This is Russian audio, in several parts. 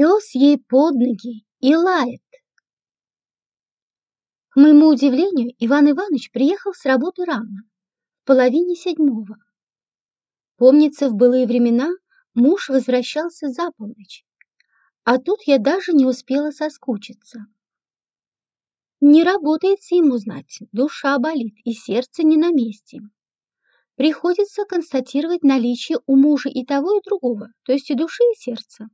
Пес ей под ноги и лает. К моему удивлению, Иван Иванович приехал с работы рано, в половине седьмого. Помнится, в былые времена муж возвращался за полночь, а тут я даже не успела соскучиться. Не работается ему знать, душа болит и сердце не на месте. Приходится констатировать наличие у мужа и того, и другого, то есть и души, и сердца.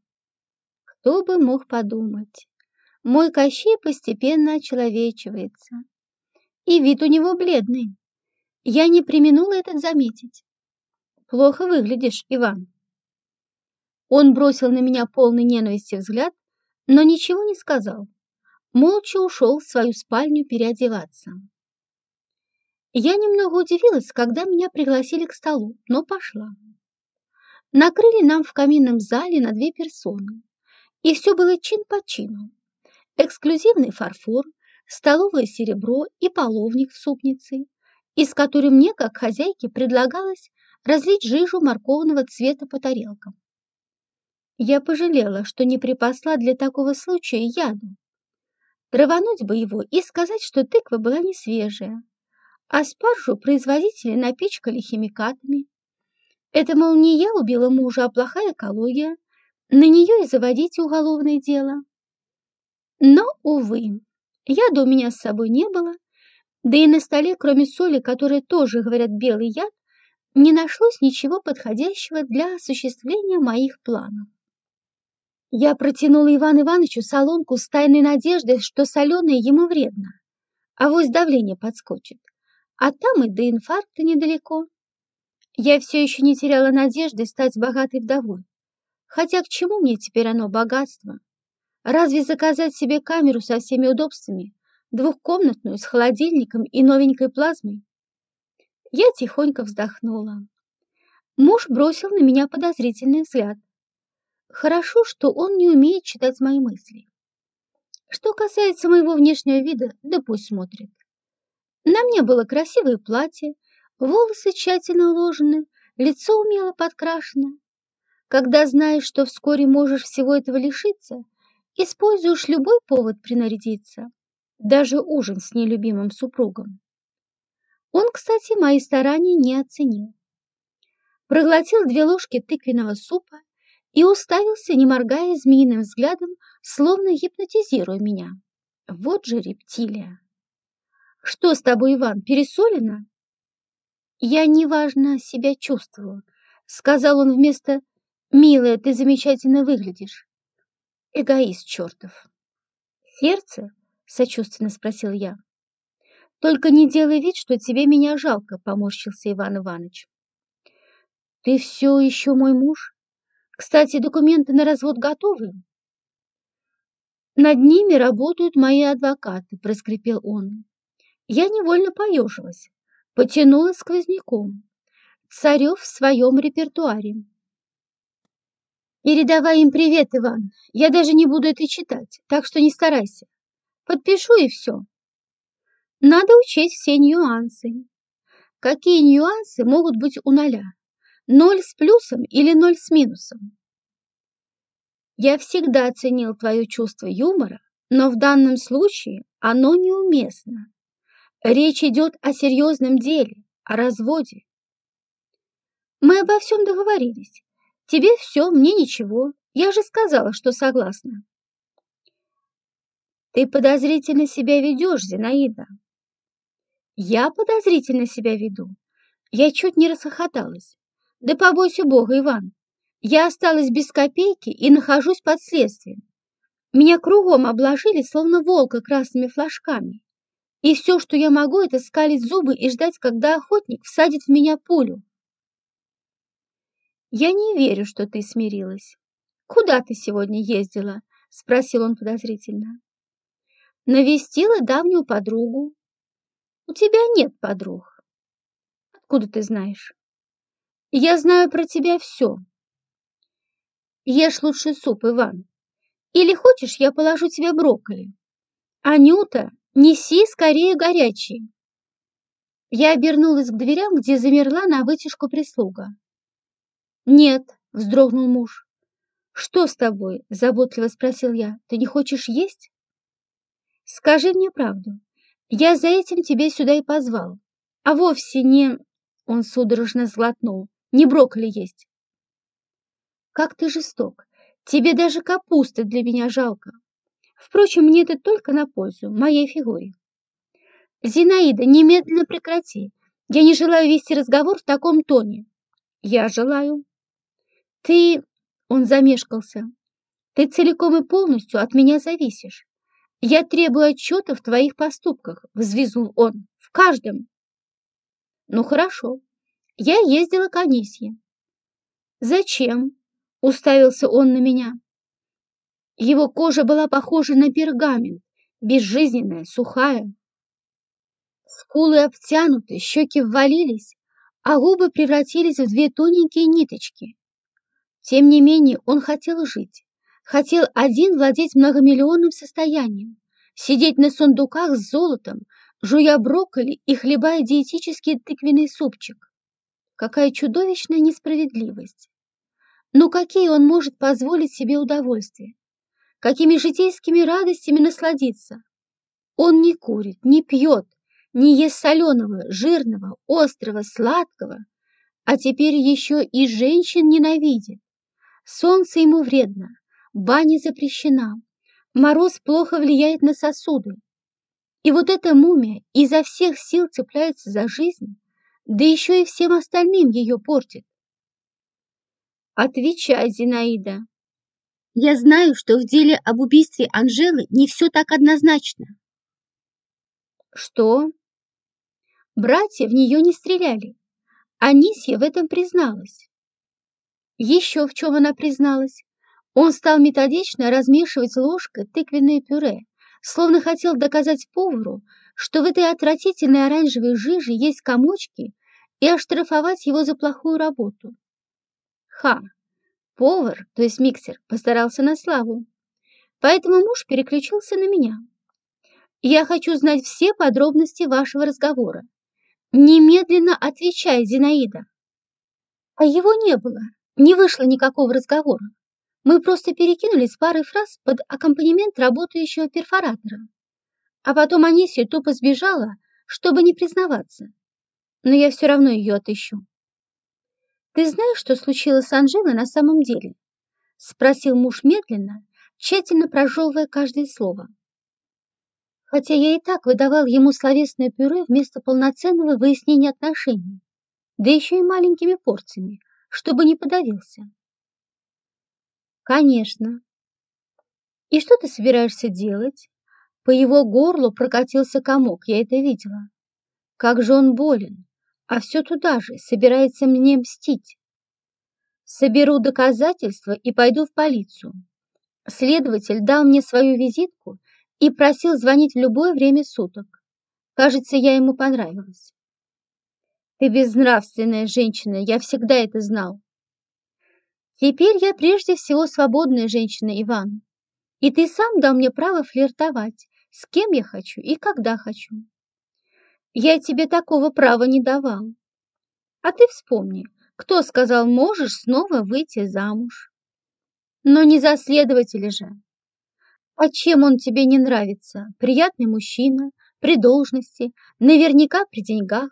Кто бы мог подумать? Мой Кощей постепенно очеловечивается. И вид у него бледный. Я не применула этот заметить. Плохо выглядишь, Иван. Он бросил на меня полный ненависти взгляд, но ничего не сказал. Молча ушел в свою спальню переодеваться. Я немного удивилась, когда меня пригласили к столу, но пошла. Накрыли нам в каминном зале на две персоны, и все было чин по чину эксклюзивный фарфор, столовое серебро и половник в супнице, из которой мне, как хозяйке, предлагалось разлить жижу морковного цвета по тарелкам. Я пожалела, что не припасла для такого случая яду. Травануть бы его и сказать, что тыква была не свежая, а спаржу производители напичкали химикатами. Это, мол, не я убила мужа, а плохая экология. На нее и заводить уголовное дело. Но, увы, яда у меня с собой не было, да и на столе, кроме соли, которая тоже, говорят, белый яд, не нашлось ничего подходящего для осуществления моих планов. Я протянула Ивану Ивановичу солонку с тайной надеждой, что соленое ему вредно, а вось давление подскочит, а там и до инфаркта недалеко. Я все еще не теряла надежды стать богатой вдовой, хотя к чему мне теперь оно богатство? Разве заказать себе камеру со всеми удобствами, двухкомнатную с холодильником и новенькой плазмой? Я тихонько вздохнула. Муж бросил на меня подозрительный взгляд. Хорошо, что он не умеет читать мои мысли. Что касается моего внешнего вида, да пусть смотрит. На мне было красивое платье, волосы тщательно уложены, лицо умело подкрашено. Когда знаешь, что вскоре можешь всего этого лишиться, Используешь любой повод принарядиться, даже ужин с нелюбимым супругом. Он, кстати, мои старания не оценил. Проглотил две ложки тыквенного супа и уставился, не моргая змеиным взглядом, словно гипнотизируя меня. Вот же рептилия! Что с тобой, Иван, пересолено? Я неважно себя чувствую, сказал он вместо «Милая, ты замечательно выглядишь». Эгоист чертов. Сердце? Сочувственно спросил я. Только не делай вид, что тебе меня жалко, поморщился Иван Иванович. Ты все еще мой муж? Кстати, документы на развод готовы? Над ними работают мои адвокаты, проскрипел он. Я невольно поежилась, потянула сквозняком. Царев в своем репертуаре. Передавай им привет, Иван. Я даже не буду это читать, так что не старайся. Подпишу и все. Надо учесть все нюансы. Какие нюансы могут быть у ноля? Ноль с плюсом или ноль с минусом? Я всегда ценил твое чувство юмора, но в данном случае оно неуместно. Речь идет о серьезном деле, о разводе. Мы обо всем договорились. Тебе все, мне ничего. Я же сказала, что согласна. Ты подозрительно себя ведешь, Зинаида. Я подозрительно себя веду. Я чуть не расхохоталась. Да побойся Бога, Иван. Я осталась без копейки и нахожусь под следствием. Меня кругом обложили, словно волка, красными флажками. И все, что я могу, это скалить зубы и ждать, когда охотник всадит в меня пулю. «Я не верю, что ты смирилась. Куда ты сегодня ездила?» — спросил он подозрительно. «Навестила давнюю подругу. У тебя нет подруг. Откуда ты знаешь? Я знаю про тебя все. Ешь лучше суп, Иван. Или хочешь, я положу тебе брокколи? Анюта, неси скорее горячий». Я обернулась к дверям, где замерла на вытяжку прислуга. «Нет», — вздрогнул муж. «Что с тобой?» – заботливо спросил я. «Ты не хочешь есть?» «Скажи мне правду. Я за этим тебя сюда и позвал. А вовсе не...» Он судорожно сглотнул. «Не брокколи есть». «Как ты жесток. Тебе даже капусты для меня жалко. Впрочем, мне это только на пользу, моей фигуре». «Зинаида, немедленно прекрати. Я не желаю вести разговор в таком тоне». «Я желаю». «Ты...» — он замешкался. «Ты целиком и полностью от меня зависишь. Я требую отчета в твоих поступках», — взвизгнул он. «В каждом». «Ну хорошо. Я ездила к Анисье». «Зачем?» — уставился он на меня. Его кожа была похожа на пергамент, безжизненная, сухая. Скулы обтянуты, щеки ввалились, а губы превратились в две тоненькие ниточки. Тем не менее он хотел жить, хотел один владеть многомиллионным состоянием, сидеть на сундуках с золотом, жуя брокколи и хлебая диетический тыквенный супчик. Какая чудовищная несправедливость! Но какие он может позволить себе удовольствия? Какими житейскими радостями насладиться? Он не курит, не пьет, не ест соленого, жирного, острого, сладкого, а теперь еще и женщин ненавидит. Солнце ему вредно, баня запрещена, мороз плохо влияет на сосуды. И вот эта мумия изо всех сил цепляется за жизнь, да еще и всем остальным ее портит. Отвечай, Зинаида. Я знаю, что в деле об убийстве Анжелы не все так однозначно. Что? Братья в нее не стреляли. Анисья в этом призналась. Еще в чем она призналась. Он стал методично размешивать ложкой тыквенное пюре, словно хотел доказать повару, что в этой отвратительной оранжевой жиже есть комочки, и оштрафовать его за плохую работу. Ха! Повар, то есть миксер, постарался на славу. Поэтому муж переключился на меня. Я хочу знать все подробности вашего разговора. Немедленно отвечай, Зинаида. А его не было, не вышло никакого разговора. Мы просто перекинулись парой фраз под аккомпанемент работающего перфоратора. А потом Анисия тупо сбежала, чтобы не признаваться. Но я все равно ее отыщу. «Ты знаешь, что случилось с Анжелой на самом деле?» — спросил муж медленно, тщательно прожевывая каждое слово хотя я и так выдавал ему словесное пюре вместо полноценного выяснения отношений, да еще и маленькими порциями, чтобы не подавился. Конечно. И что ты собираешься делать? По его горлу прокатился комок, я это видела. Как же он болен, а все туда же, собирается мне мстить. Соберу доказательства и пойду в полицию. Следователь дал мне свою визитку и просил звонить в любое время суток. Кажется, я ему понравилась. Ты безнравственная женщина, я всегда это знал. Теперь я прежде всего свободная женщина, Иван. И ты сам дал мне право флиртовать, с кем я хочу и когда хочу. Я тебе такого права не давал. А ты вспомни, кто сказал, можешь снова выйти замуж. Но не за следователя же. А чем он тебе не нравится? Приятный мужчина, при должности, наверняка при деньгах.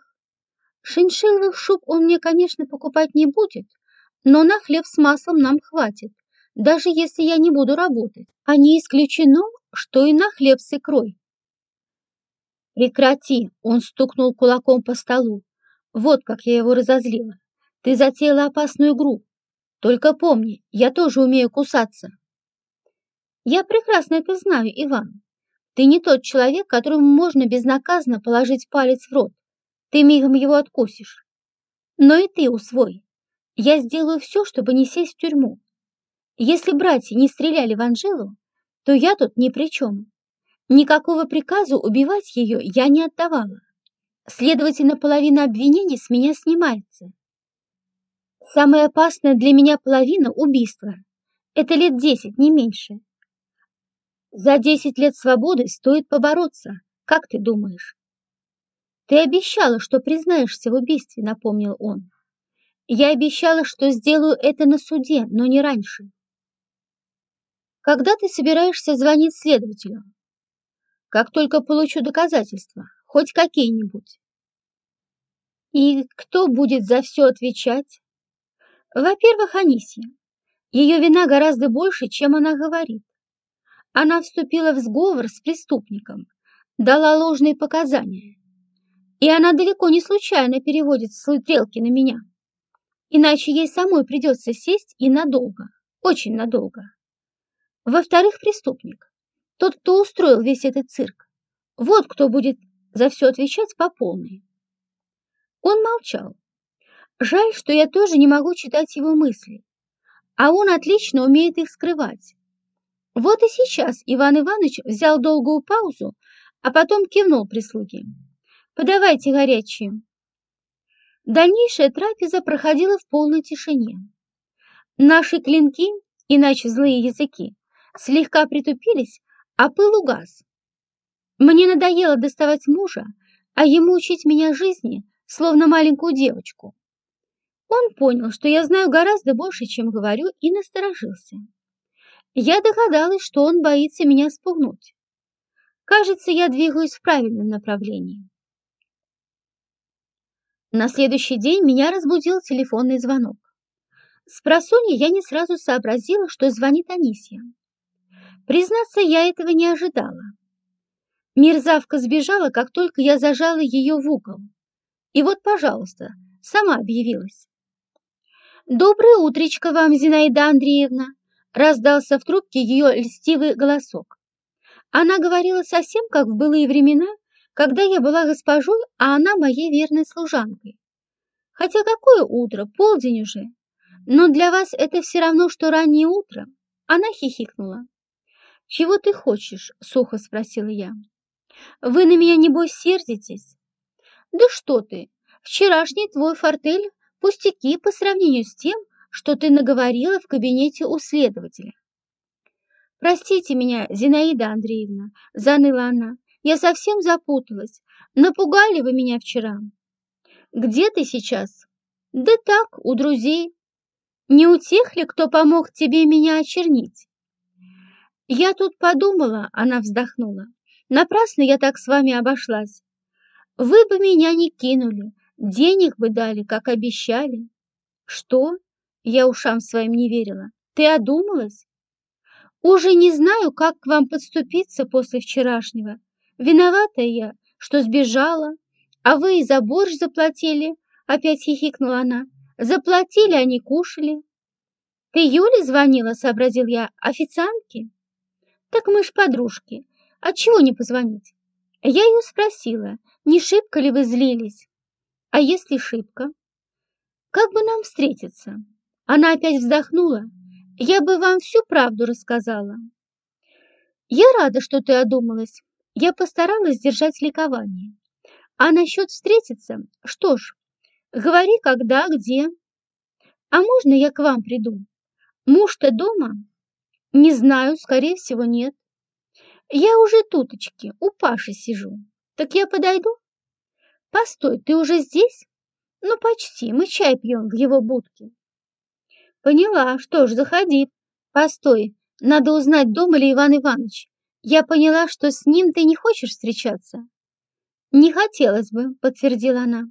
Шиншилловых шуб он мне, конечно, покупать не будет, но на хлеб с маслом нам хватит, даже если я не буду работать. А не исключено, что и на хлеб с икрой. Прекрати, он стукнул кулаком по столу. Вот как я его разозлила. Ты затеяла опасную игру. Только помни, я тоже умею кусаться. Я прекрасно это знаю, Иван. Ты не тот человек, которому можно безнаказанно положить палец в рот. Ты мигом его откусишь. Но и ты усвой. Я сделаю все, чтобы не сесть в тюрьму. Если братья не стреляли в Анжелу, то я тут ни при чем. Никакого приказа убивать ее я не отдавала. Следовательно, половина обвинений с меня снимается. Самая опасная для меня половина – убийство. Это лет десять, не меньше. За десять лет свободы стоит побороться. Как ты думаешь? Ты обещала, что признаешься в убийстве, напомнил он. Я обещала, что сделаю это на суде, но не раньше. Когда ты собираешься звонить следователю? Как только получу доказательства, хоть какие-нибудь. И кто будет за все отвечать? Во-первых, Анисия. Ее вина гораздо больше, чем она говорит. Она вступила в сговор с преступником, дала ложные показания. И она далеко не случайно переводит стрелки на меня. Иначе ей самой придется сесть и надолго, очень надолго. Во-вторых, преступник. Тот, кто устроил весь этот цирк. Вот кто будет за все отвечать по полной. Он молчал. Жаль, что я тоже не могу читать его мысли. А он отлично умеет их скрывать. Вот и сейчас Иван Иванович взял долгую паузу, а потом кивнул прислуге. «Подавайте горячие». Дальнейшая трапеза проходила в полной тишине. Наши клинки, иначе злые языки, слегка притупились, а пыл угас. Мне надоело доставать мужа, а ему учить меня жизни – словно маленькую девочку. Он понял, что я знаю гораздо больше, чем говорю, и насторожился. Я догадалась, что он боится меня спугнуть. Кажется, я двигаюсь в правильном направлении. На следующий день меня разбудил телефонный звонок. С просонья я не сразу сообразила, что звонит Анисия. Признаться, я этого не ожидала. Мерзавка сбежала, как только я зажала ее в угол. И вот, пожалуйста, сама объявилась. «Доброе утречко вам, Зинаида Андреевна!» раздался в трубке ее льстивый голосок. Она говорила совсем как в былые времена, когда я была госпожой, а она моей верной служанкой. Хотя какое утро, полдень уже. Но для вас это все равно, что раннее утро. Она хихикнула. «Чего ты хочешь?» — сухо спросила я. «Вы на меня, небось, сердитесь?» Да что ты, вчерашний твой фортель пустяки по сравнению с тем, что ты наговорила в кабинете у следователя. Простите меня, Зинаида Андреевна, заныла она. Я совсем запуталась. Напугали вы меня вчера. Где ты сейчас? Да так, у друзей. Не у тех ли, кто помог тебе меня очернить? Я тут подумала, она вздохнула. Напрасно я так с вами обошлась. Вы бы меня не кинули, денег бы дали, как обещали. Что? Я ушам своим не верила. Ты одумалась? Уже не знаю, как к вам подступиться после вчерашнего. Виновата я, что сбежала, а вы и за борщ заплатили, опять хихикнула она. Заплатили, а не кушали. Ты Юле звонила, сообразил я, официантке? Так мы ж подружки, а чего не позвонить? Я ее спросила, не шибко ли вы злились? А если шибко? Как бы нам встретиться? Она опять вздохнула. Я бы вам всю правду рассказала. Я рада, что ты одумалась. Я постаралась держать ликование. А насчет встретиться? Что ж, говори, когда, где. А можно я к вам приду? Муж-то дома? Не знаю, скорее всего, нет. Я уже туточки, у Паши сижу. Так я подойду? Постой, ты уже здесь? Ну, почти, мы чай пьем в его будке. Поняла, что ж, заходи. Постой, надо узнать, дома ли Иван Иванович. Я поняла, что с ним ты не хочешь встречаться. Не хотелось бы, подтвердила она.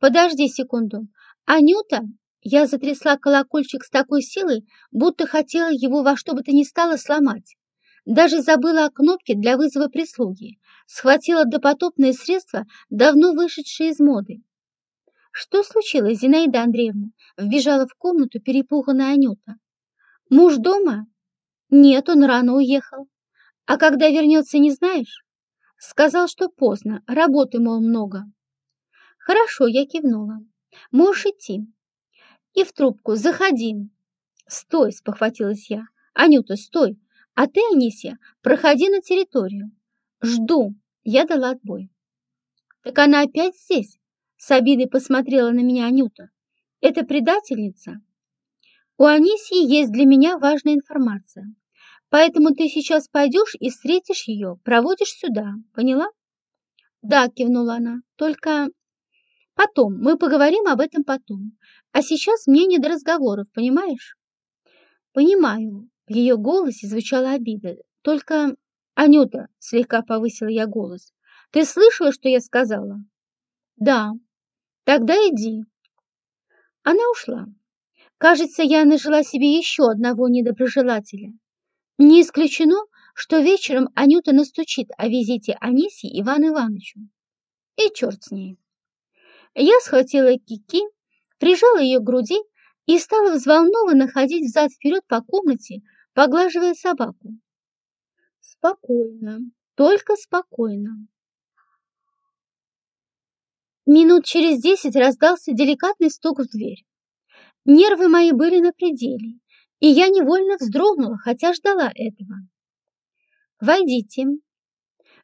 Подожди секунду. Анюта, я затрясла колокольчик с такой силой, будто хотела его во что бы то ни стало сломать. Даже забыла о кнопке для вызова прислуги. Схватила допотопные средства, давно вышедшие из моды. «Что случилось, Зинаида Андреевна?» Вбежала в комнату перепуганная Анюта. «Муж дома?» «Нет, он рано уехал. А когда вернется, не знаешь?» Сказал, что поздно, работы, мол, много. «Хорошо», я кивнула. «Можешь идти». И в трубку «Заходи». «Стой!» – спохватилась я. «Анюта, стой! А ты, Анисия, проходи на территорию. Жду. Я дала отбой. Так она опять здесь? С обидой посмотрела на меня Анюта. Это предательница? У Анисии есть для меня важная информация. Поэтому ты сейчас пойдешь и встретишь ее, проводишь сюда. Поняла? Да, кивнула она. Только потом. Мы поговорим об этом потом. А сейчас мне не до разговоров, понимаешь? Понимаю. В ее голосе звучала обида. Только, Анюта, слегка повысила я голос, ты слышала, что я сказала? Да. Тогда иди. Она ушла. Кажется, я нажила себе еще одного недоброжелателя. Не исключено, что вечером Анюта настучит о визите Аниси Ивану Ивановичу. И черт с ней. Я схватила Кики, прижала ее к груди и стала взволнованно ходить взад-вперед по комнате, поглаживая собаку. Спокойно, только спокойно. Минут через десять раздался деликатный стук в дверь. Нервы мои были на пределе, и я невольно вздрогнула, хотя ждала этого. «Войдите».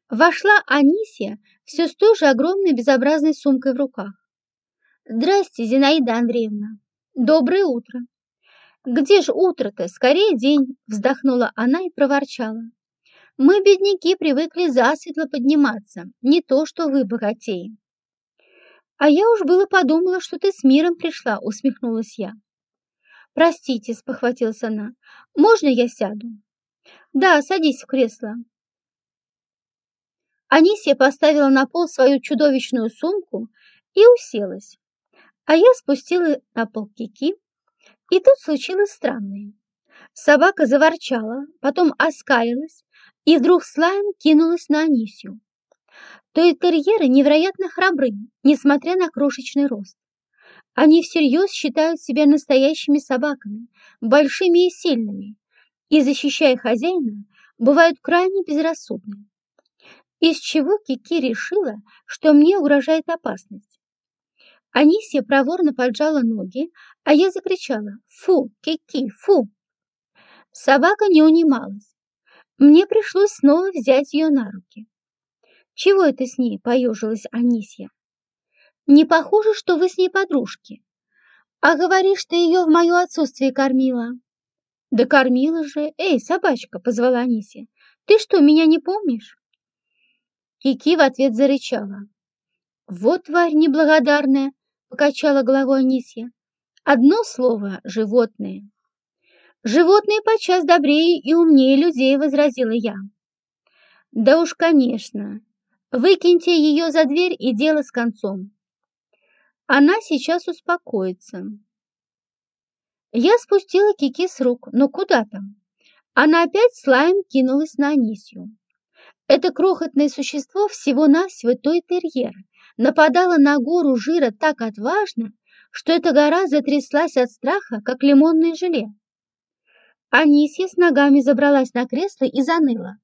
Вошла Анисия все с той же огромной безобразной сумкой в руках. «Здрасте, Зинаида Андреевна. Доброе утро». «Где же утро-то? Скорее день!» — вздохнула она и проворчала. «Мы, бедняки, привыкли засветло подниматься, не то что вы, богатеи». «А я уж было подумала, что ты с миром пришла», — усмехнулась я. «Простите», — спохватилась она, — «можно я сяду?» «Да, садись в кресло». Анисия поставила на пол свою чудовищную сумку и уселась, а я спустила на пол кики, и тут случилось странное. Собака заворчала, потом оскалилась и вдруг с лаем кинулась на Анисию то и терьеры невероятно храбры, несмотря на крошечный рост. Они всерьез считают себя настоящими собаками, большими и сильными, и, защищая хозяина, бывают крайне безрассудны. Из чего Кики решила, что мне угрожает опасность. Анисия проворно поджала ноги, а я закричала «Фу, Кики, фу!». Собака не унималась. Мне пришлось снова взять ее на руки. «Чего это с ней?» – поежилась Анисья. «Не похоже, что вы с ней подружки. А говоришь, ты ее в мое отсутствие кормила». «Да кормила же. Эй, собачка!» – позвала Анисия. «Ты что, меня не помнишь?» Кики в ответ зарычала. «Вот тварь неблагодарная!» – покачала головой Анисья. «Одно слово – животные». «Животные подчас добрее и умнее людей», – возразила я. «Да уж, конечно. Выкиньте ее за дверь и дело с концом. Она сейчас успокоится. Я спустила Кики с рук, но куда там? Она опять с лаем кинулась на Анисью. Это крохотное существо всего-навсего той терьер нападало на гору жира так отважно, что эта гора затряслась от страха, как лимонное желе. Анисья с ногами забралась на кресло и заныла.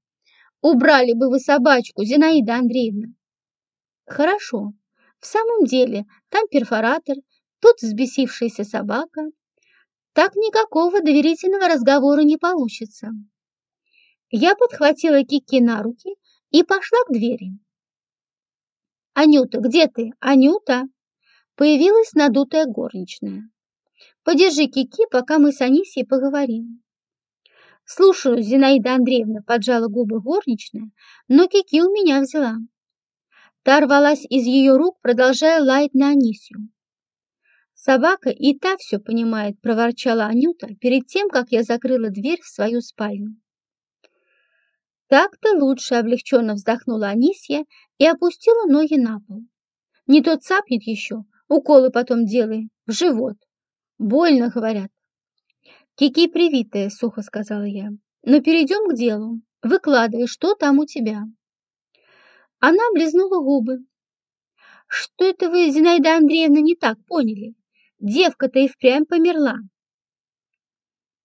Убрали бы вы собачку, Зинаида Андреевна. Хорошо. В самом деле, там перфоратор, тут взбесившаяся собака. Так никакого доверительного разговора не получится. Я подхватила Кики на руки и пошла к двери. «Анюта, где ты? Анюта!» Появилась надутая горничная. «Подержи Кики, пока мы с Анисией поговорим». «Слушаю, Зинаида Андреевна», — поджала губы горничная, но Кики у меня взяла. Та рвалась из ее рук, продолжая лаять на Анисию. «Собака и та все понимает», — проворчала Анюта перед тем, как я закрыла дверь в свою спальню. Так-то лучше облегченно вздохнула Анисия и опустила ноги на пол. Не тот цапнет еще, уколы потом делай, в живот. Больно, говорят. «Кики привитая», — сухо сказала я. «Но перейдем к делу. Выкладывай, что там у тебя». Она облизнула губы. «Что это вы, Зинаида Андреевна, не так поняли? Девка-то и впрямь померла».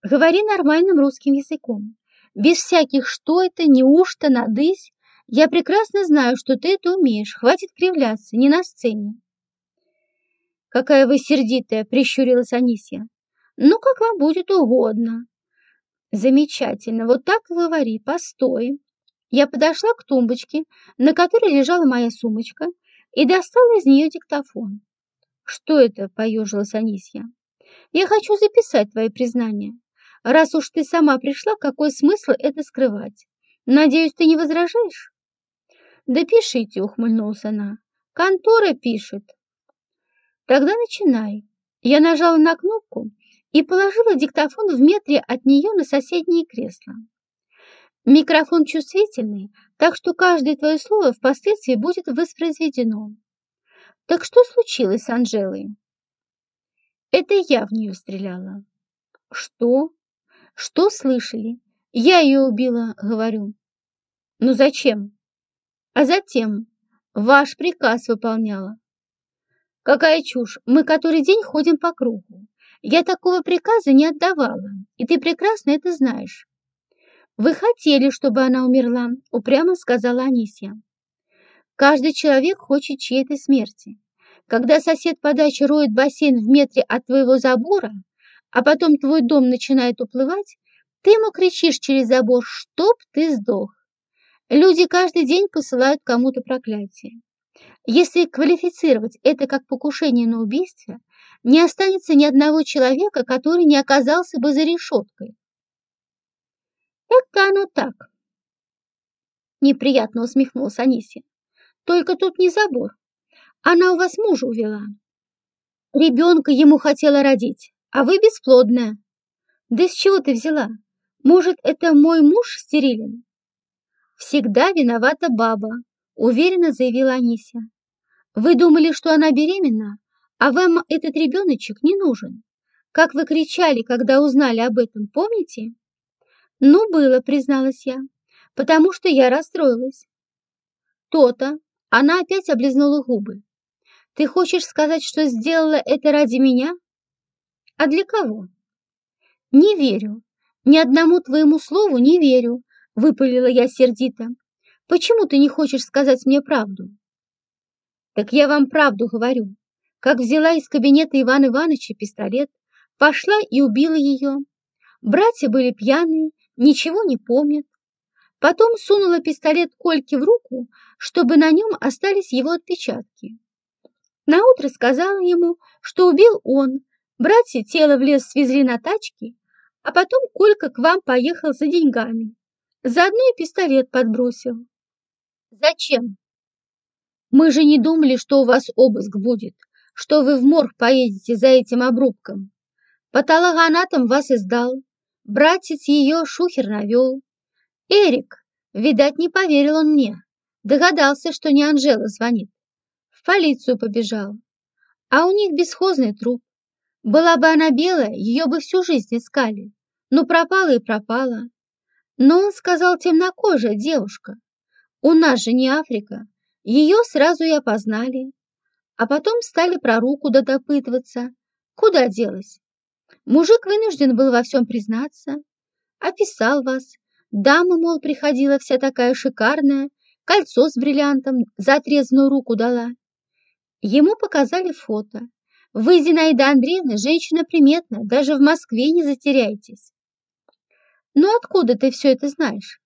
«Говори нормальным русским языком. Без всяких «что это», «неужто», «надысь». Я прекрасно знаю, что ты это умеешь. Хватит кривляться, не на сцене». «Какая вы сердитая!» — прищурилась Анисия. Ну, как вам будет угодно. Замечательно, вот так говори, постой. Я подошла к тумбочке, на которой лежала моя сумочка, и достала из нее диктофон. Что это, поежилась Анисья. Я хочу записать твои признания. Раз уж ты сама пришла, какой смысл это скрывать? Надеюсь, ты не возражаешь? Да пишите, ухмыльнулась она. Контора пишет. Тогда начинай. Я нажала на кнопку, и положила диктофон в метре от нее на соседнее кресло. Микрофон чувствительный, так что каждое твое слово впоследствии будет воспроизведено. Так что случилось с Анжелой? Это я в нее стреляла. Что? Что слышали? Я ее убила, говорю. Ну зачем? А затем ваш приказ выполняла. Какая чушь! Мы который день ходим по кругу. Я такого приказа не отдавала, и ты прекрасно это знаешь. Вы хотели, чтобы она умерла, упрямо сказала Анисия. Каждый человек хочет чьей-то смерти. Когда сосед по даче роет бассейн в метре от твоего забора, а потом твой дом начинает уплывать, ты ему кричишь через забор, чтоб ты сдох. Люди каждый день посылают кому-то проклятие. Если квалифицировать это как покушение на убийство, не останется ни одного человека, который не оказался бы за решеткой. Это оно так. Неприятно усмехнулся Анисия. Только тут не забор. Она у вас мужа увела. Ребенка ему хотела родить, а вы бесплодная. Да с чего ты взяла? Может, это мой муж стерилен? Всегда виновата баба, уверенно заявила Анисия. Вы думали, что она беременна, а вам этот ребеночек не нужен. Как вы кричали, когда узнали об этом, помните? Ну, было, призналась я, потому что я расстроилась. То-то. Она опять облизнула губы. Ты хочешь сказать, что сделала это ради меня? А для кого? Не верю. Ни одному твоему слову не верю, выпалила я сердито. Почему ты не хочешь сказать мне правду? Так я вам правду говорю. Как взяла из кабинета Ивана Ивановича пистолет, пошла и убила ее. Братья были пьяные, ничего не помнят. Потом сунула пистолет Кольке в руку, чтобы на нем остались его отпечатки. Наутро сказала ему, что убил он. Братья тело в лес свезли на тачке, а потом Колька к вам поехал за деньгами. Заодно и пистолет подбросил. Зачем? Мы же не думали, что у вас обыск будет, что вы в морг поедете за этим обрубком. Патологоанатом вас издал, братец ее шухер навел. Эрик, видать, не поверил он мне, догадался, что не Анжела звонит. В полицию побежал, а у них бесхозный труп. Была бы она белая, ее бы всю жизнь искали, но пропала и пропала. Но он сказал темнокожая девушка. У нас же не Африка, ее сразу и опознали, а потом стали про руку допытываться. Куда делась? Мужик вынужден был во всем признаться. Описал вас. Дама, мол, приходила вся такая шикарная, кольцо с бриллиантом за отрезанную руку дала. Ему показали фото. Вы, Зинаида Андреевна, женщина приметная, даже в Москве не затеряйтесь. Ну откуда ты все это знаешь?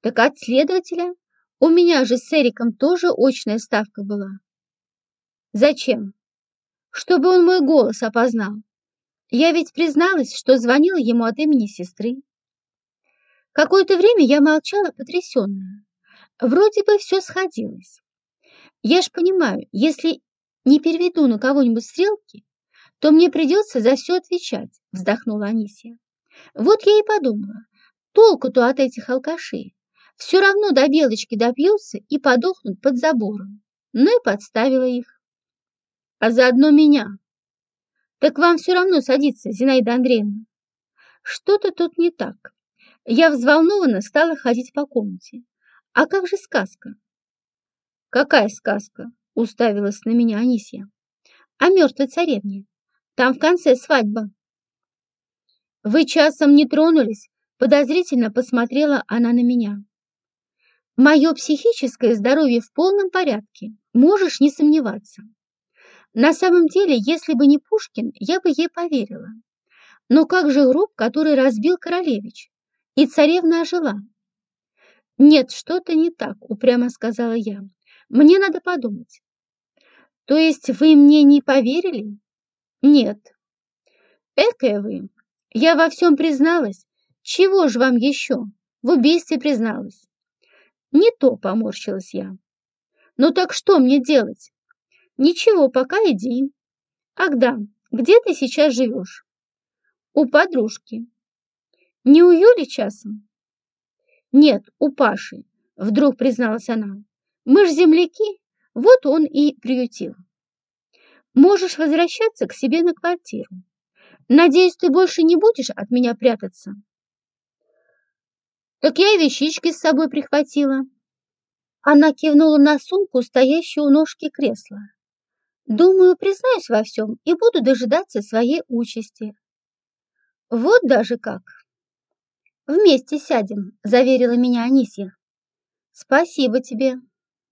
Так от следователя, у меня же с Эриком тоже очная ставка была. Зачем? Чтобы он мой голос опознал. Я ведь призналась, что звонила ему от имени сестры. Какое-то время я молчала потрясенная. Вроде бы все сходилось. Я ж понимаю, если не переведу на кого-нибудь стрелки, то мне придется за все отвечать, вздохнула Анисия. Вот я и подумала, толку-то от этих алкашей. Все равно до белочки добьются и подохнут под забором. Ну и подставила их. А заодно меня. Так вам все равно садиться, Зинаида Андреевна. Что-то тут не так. Я взволнованно стала ходить по комнате. А как же сказка? Какая сказка? Уставилась на меня Анисия. О мертвой царевне. Там в конце свадьба. Вы часом не тронулись? Подозрительно посмотрела она на меня. Мое психическое здоровье в полном порядке, можешь не сомневаться. На самом деле, если бы не Пушкин, я бы ей поверила. Но как же гроб, который разбил королевич? И царевна ожила. Нет, что-то не так, упрямо сказала я. Мне надо подумать. То есть вы мне не поверили? Нет. Экая вы. Я во всем призналась. Чего же вам еще? В убийстве призналась. Не то, поморщилась я. Ну так что мне делать? Ничего, пока иди. Ах да, где ты сейчас живешь? У подружки. Не у Юли часом? Нет, у Паши, вдруг призналась она. Мы ж земляки, вот он и приютил. Можешь возвращаться к себе на квартиру. Надеюсь, ты больше не будешь от меня прятаться. Так я и вещички с собой прихватила. Она кивнула на сумку, стоящую у ножки кресла. Думаю, признаюсь во всем и буду дожидаться своей участи. Вот даже как. Вместе сядем, заверила меня Анисья. Спасибо тебе.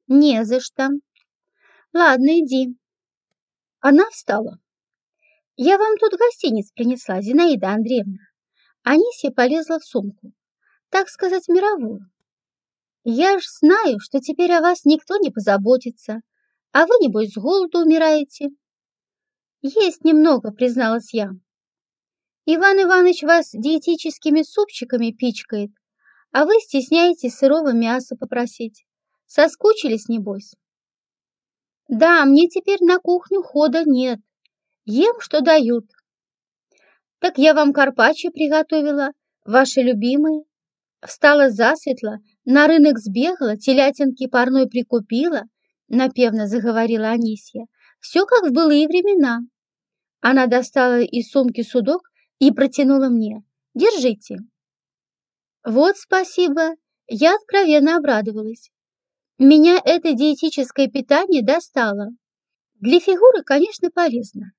Не за что. Ладно, иди. Она встала. Я вам тут гостиниц принесла, Зинаида Андреевна. Анисья полезла в сумку. Так сказать, мировую. Я ж знаю, что теперь о вас никто не позаботится, а вы, небось, с голоду умираете. Есть немного, призналась я. Иван Иванович вас диетическими супчиками пичкает, а вы стесняетесь сырого мяса попросить. Соскучились, небось? Да, мне теперь на кухню хода нет. Ем, что дают. Так я вам карпаччо приготовила, ваши любимые. Встала засветло, на рынок сбегала, телятинки парной прикупила, напевно заговорила Анисья. Все как в былые времена. Она достала из сумки судок и протянула мне. Держите. Вот спасибо. Я откровенно обрадовалась. Меня это диетическое питание достало. Для фигуры, конечно, полезно.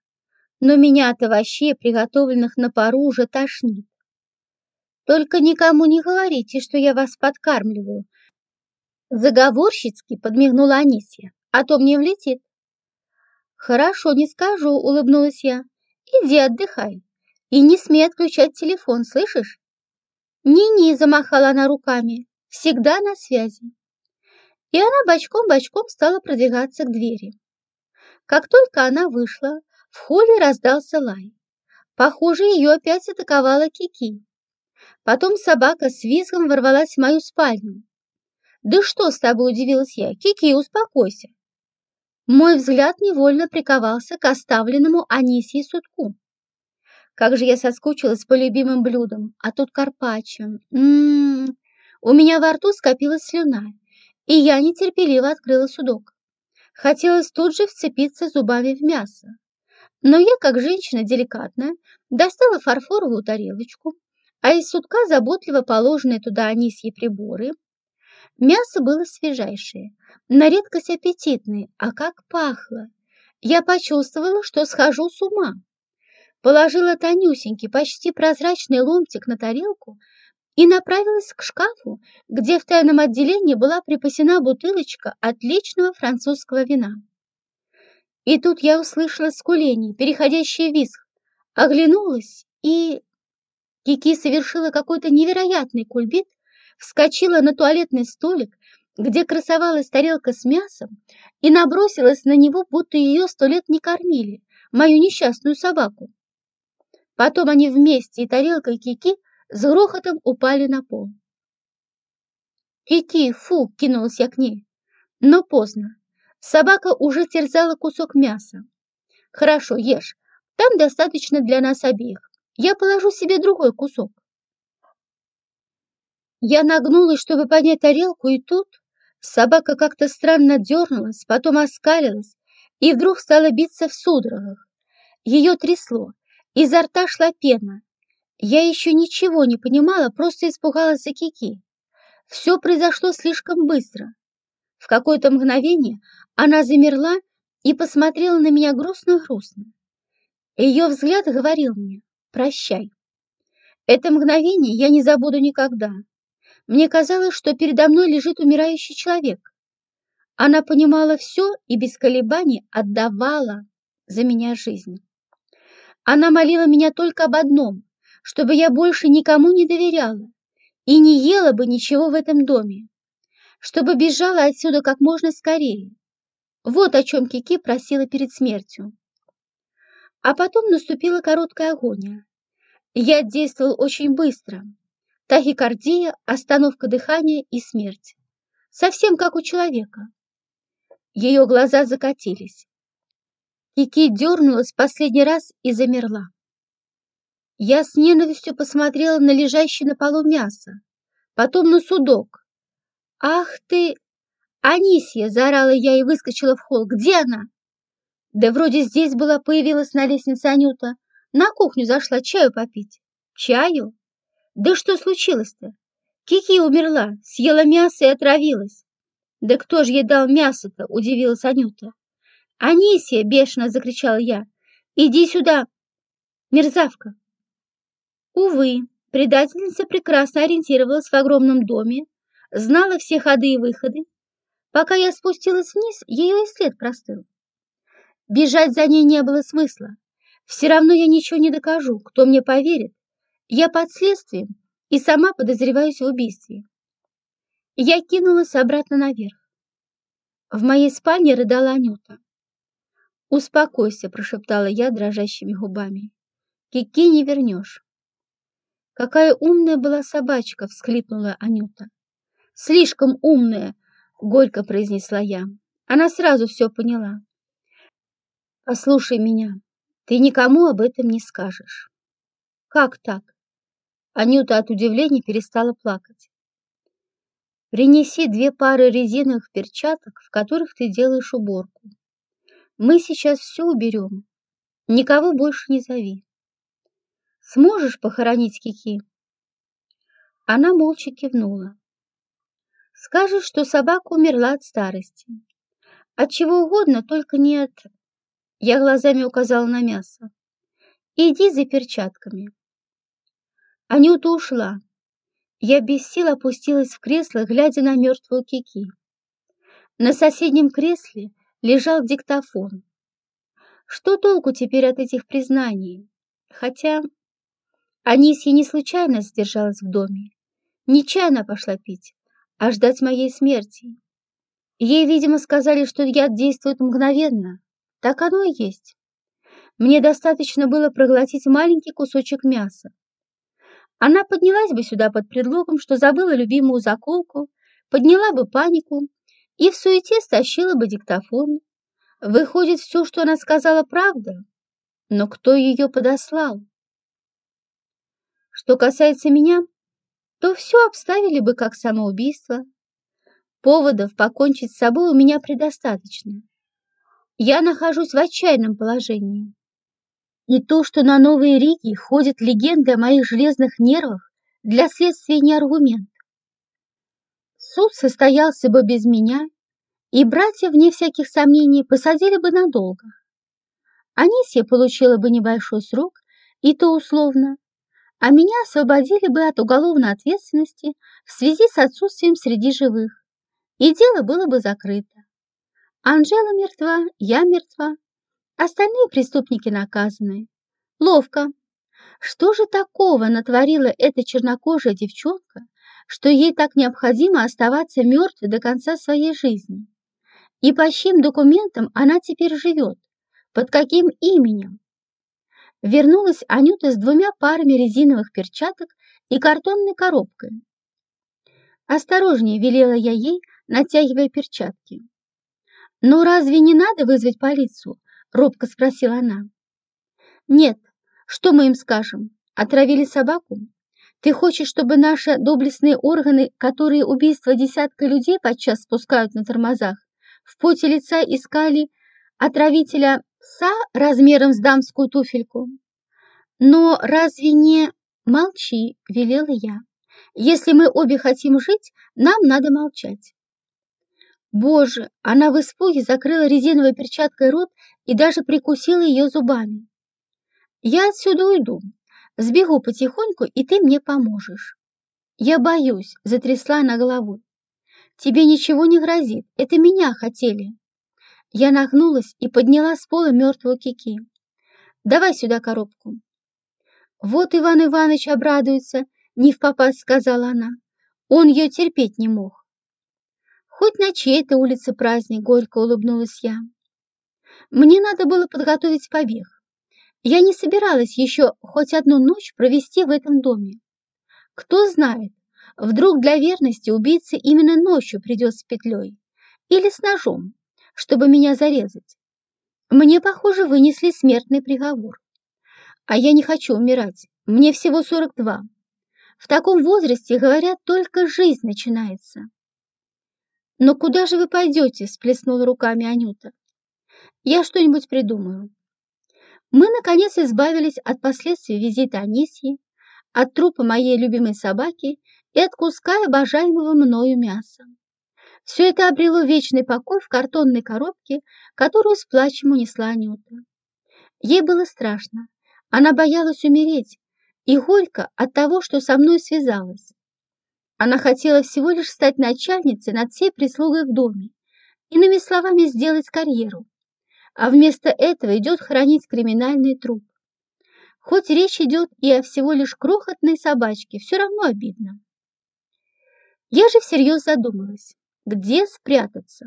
Но меня от овощей, приготовленных на пару, уже тошнит. Только никому не говорите, что я вас подкармливаю. Заговорщицки подмигнула Анисия, а то мне влетит. Хорошо, не скажу, улыбнулась я. Иди отдыхай. И не смей отключать телефон, слышишь? «Ни-ни», — замахала она руками, — «всегда на связи». И она бочком-бочком стала продвигаться к двери. Как только она вышла, в холле раздался лай. Похоже, ее опять атаковала Кики. Потом собака с визгом ворвалась в мою спальню. «Да что с тобой?» – удивилась я. «Кики, успокойся». Мой взгляд невольно приковался к оставленному Анисии сутку. Как же я соскучилась по любимым блюдам, а тут карпаччо. М-м-м. У меня во рту скопилась слюна, и я нетерпеливо открыла судок. Хотелось тут же вцепиться зубами в мясо. Но я, как женщина деликатная, достала фарфоровую тарелочку, а из сутка заботливо положенные туда анисьи приборы. Мясо было свежайшее, на редкость аппетитное, а как пахло! Я почувствовала, что схожу с ума положила тонюсенький, почти прозрачный ломтик на тарелку и направилась к шкафу, где в тайном отделении была припасена бутылочка отличного французского вина. И тут я услышала скуление, переходящее в визг, оглянулась и... Кики совершила какой-то невероятный кульбит, вскочила на туалетный столик, где красовалась тарелка с мясом, и набросилась на него, будто ее сто лет не кормили, мою несчастную собаку. Потом они вместе и тарелка, и Кики с грохотом упали на пол. «Кики, фу!» — кинулась я к ней. Но поздно. Собака уже терзала кусок мяса. «Хорошо, ешь. Там достаточно для нас обеих. Я положу себе другой кусок». Я нагнулась, чтобы поднять тарелку, и тут собака как-то странно дернулась, потом оскалилась и вдруг стала биться в судорогах. Ее трясло, Изо рта шла пена. Я еще ничего не понимала, просто испугалась за Кики. Все произошло слишком быстро. В какое-то мгновение она замерла и посмотрела на меня грустно-грустно. Ее взгляд говорил мне «Прощай». Это мгновение я не забуду никогда. Мне казалось, что передо мной лежит умирающий человек. Она понимала все и без колебаний отдавала за меня жизнь. Она молила меня только об одном, чтобы я больше никому не доверяла и не ела бы ничего в этом доме, чтобы бежала отсюда как можно скорее. Вот о чем Кики просила перед смертью. А потом наступила короткая агония. Я действовал очень быстро. Тахикардия, остановка дыхания и смерть. Совсем как у человека. Ее глаза закатились. Кики дернулась последний раз и замерла. Я с ненавистью посмотрела на лежащее на полу мясо, потом на судок. «Ах ты! Анисья!» – заорала я и выскочила в холл. «Где она?» Да вроде здесь была, появилась на лестнице Анюта. На кухню зашла чаю попить. Чаю? Да что случилось-то? Кики умерла, съела мясо и отравилась. Да кто же ей дал мясо-то? Удивилась Анюта. Анисия, бешено закричала я. Иди сюда, мерзавка. Увы, предательница прекрасно ориентировалась в огромном доме, знала все ходы и выходы. Пока я спустилась вниз, ее и след простыл. Бежать за ней не было смысла. Все равно я ничего не докажу, кто мне поверит. Я под следствием и сама подозреваюсь в убийстве. Я кинулась обратно наверх. В моей спальне рыдала Анюта. «Успокойся», — прошептала я дрожащими губами. «Кики не вернешь». «Какая умная была собачка!» — всхлипнула Анюта. «Слишком умная!» — горько произнесла я. Она сразу все поняла. Послушай меня, ты никому об этом не скажешь. Как так? Анюта от удивления перестала плакать. Принеси две пары резиновых перчаток, в которых ты делаешь уборку. Мы сейчас все уберем. Никого больше не зови. Сможешь похоронить Кики? Она молча кивнула. Скажешь, что собака умерла от старости. От чего угодно, только не от я глазами указала на мясо. «Иди за перчатками». Анюта ушла. Я без сил опустилась в кресло, глядя на мертвую Кики. На соседнем кресле лежал диктофон. Что толку теперь от этих признаний? Хотя Анисья не случайно задержалась в доме. Нечаянно пошла пить, а ждать моей смерти. Ей, видимо, сказали, что яд действует мгновенно. Так оно и есть. Мне достаточно было проглотить маленький кусочек мяса. Она поднялась бы сюда под предлогом, что забыла любимую заколку, подняла бы панику и в суете стащила бы диктофон. Выходит, все, что она сказала, правда. Но кто ее подослал? Что касается меня, то все обставили бы как самоубийство. Поводов покончить с собой у меня предостаточно. Я нахожусь в отчаянном положении. И то, что на Новые Риги ходят легенды о моих железных нервах, для следствия не аргумент. Суд состоялся бы без меня, и братья, вне всяких сомнений, посадили бы надолго. Анисия получила бы небольшой срок, и то условно, а меня освободили бы от уголовной ответственности в связи с отсутствием среди живых, и дело было бы закрыто. Анжела мертва, я мертва. Остальные преступники наказаны. Ловко. Что же такого натворила эта чернокожая девчонка, что ей так необходимо оставаться мертвой до конца своей жизни? И по чьим документам она теперь живет? Под каким именем? Вернулась Анюта с двумя парами резиновых перчаток и картонной коробкой. «Осторожнее», — велела я ей, натягивая перчатки. «Ну разве не надо вызвать полицию?» — робко спросила она. «Нет, что мы им скажем? Отравили собаку? Ты хочешь, чтобы наши доблестные органы, которые убийство десятка людей подчас спускают на тормозах, в поте лица искали отравителя пса размером с дамскую туфельку? Но разве не... Молчи, велела я. Если мы обе хотим жить, нам надо молчать. Боже, она в испуге закрыла резиновой перчаткой рот и даже прикусила ее зубами. Я отсюда уйду, сбегу потихоньку, и ты мне поможешь. Я боюсь, затрясла она головой. Тебе ничего не грозит, это меня хотели. Я нагнулась и подняла с пола мертвую кики. Давай сюда коробку. Вот Иван Иванович обрадуется, не в попасть сказала она. Он ее терпеть не мог. Хоть на чьей-то улице праздник, горько улыбнулась я. Мне надо было подготовить побег. Я не собиралась еще хоть одну ночь провести в этом доме. Кто знает, вдруг для верности убийца именно ночью придет с петлей или с ножом, чтобы меня зарезать. Мне, похоже, вынесли смертный приговор. А я не хочу умирать, Мне всего 42. В таком возрасте, говорят, только жизнь начинается. «Но куда же вы пойдете?» – всплеснула руками Анюта. «Я что-нибудь придумаю». Мы, наконец, избавились от последствий визита Анисьи, от трупа моей любимой собаки и от куска обожаемого мною мяса. Все это обрело вечный покой в картонной коробке, которую с плачем унесла Анюта. Ей было страшно. Она боялась умереть, и горько от того, что со мной связалась. Она хотела всего лишь стать начальницей над всей прислугой в доме, иными словами, сделать карьеру, а вместо этого идет хранить криминальный труп. Хоть речь идет и о всего лишь крохотной собачке, все равно обидно. Я же всерьез задумалась, где спрятаться.